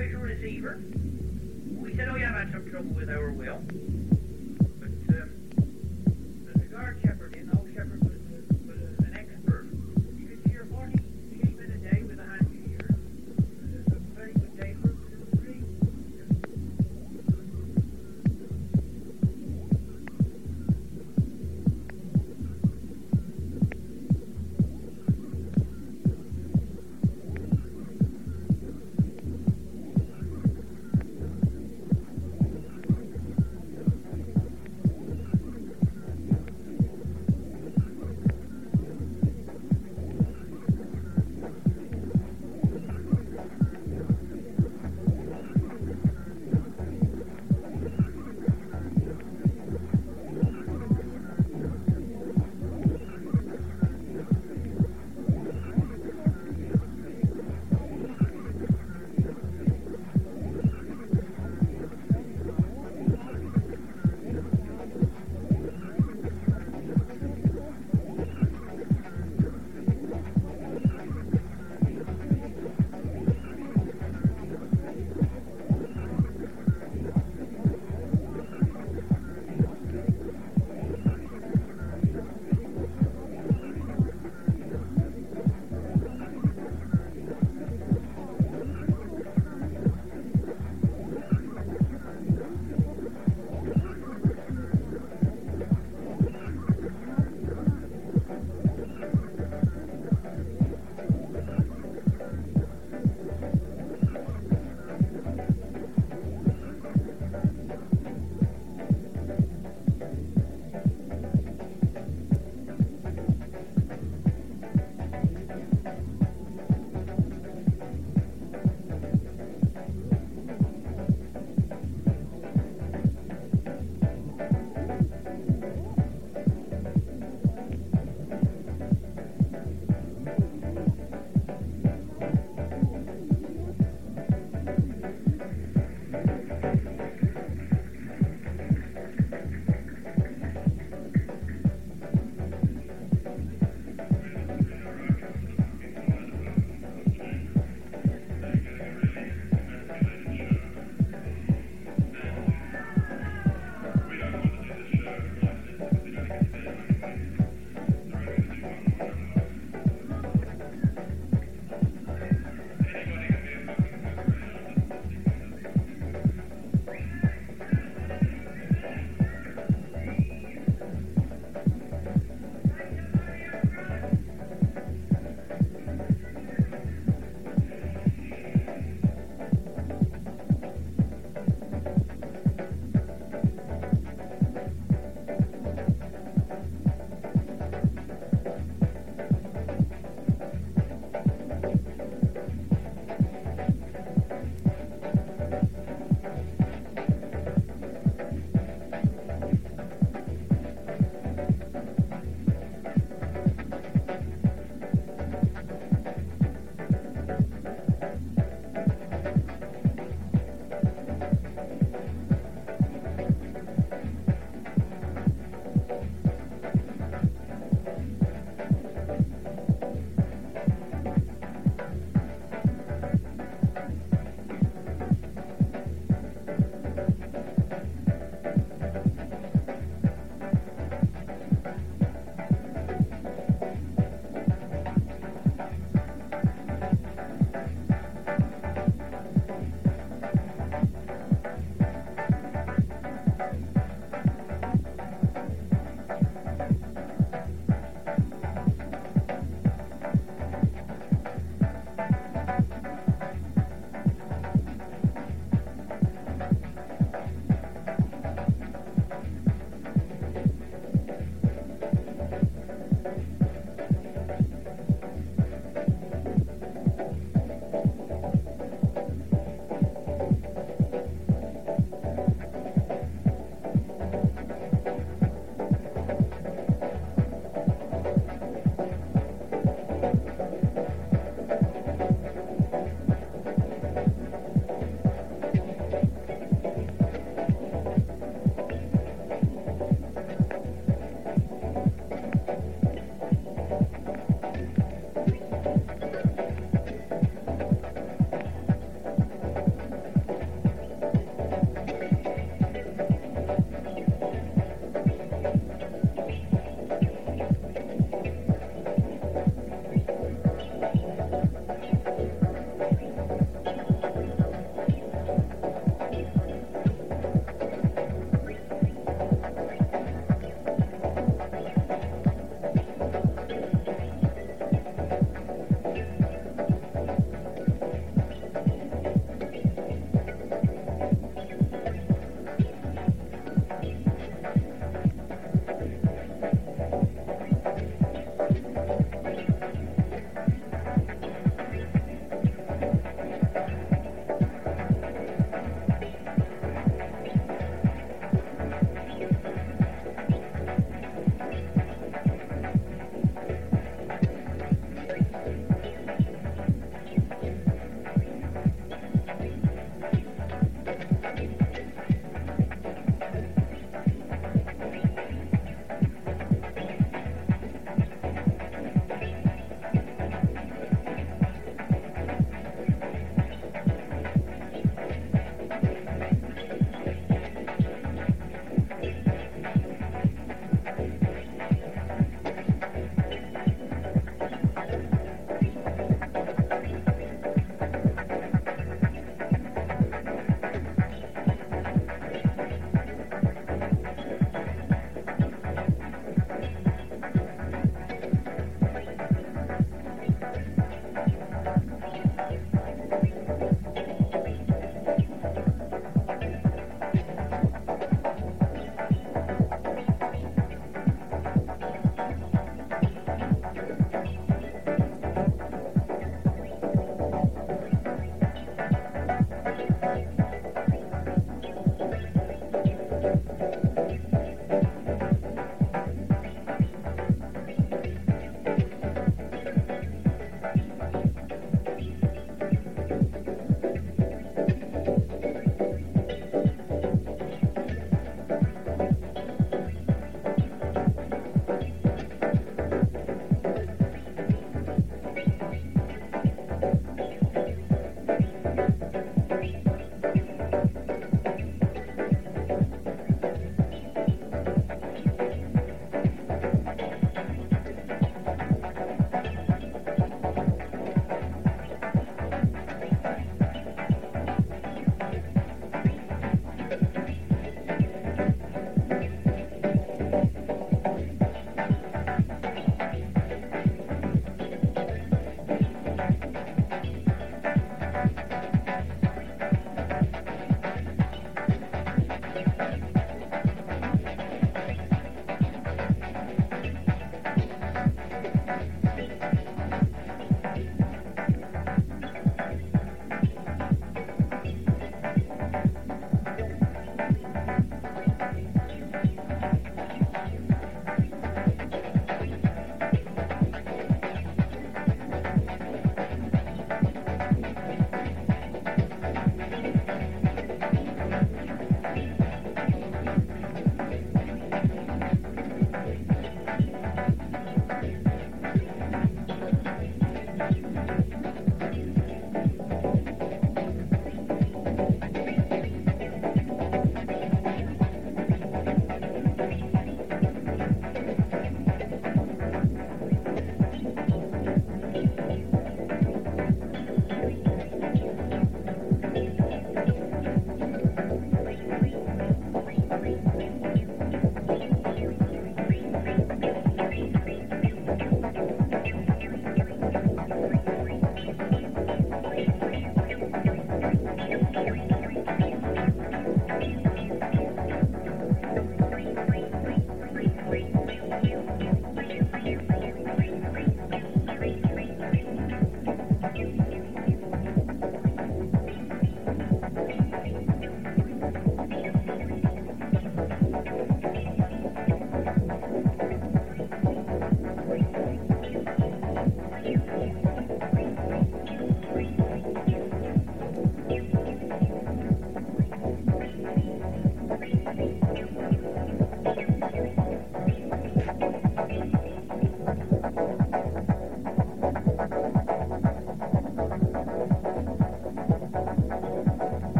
a receiver. We said, oh yeah, I've had some trouble with our will.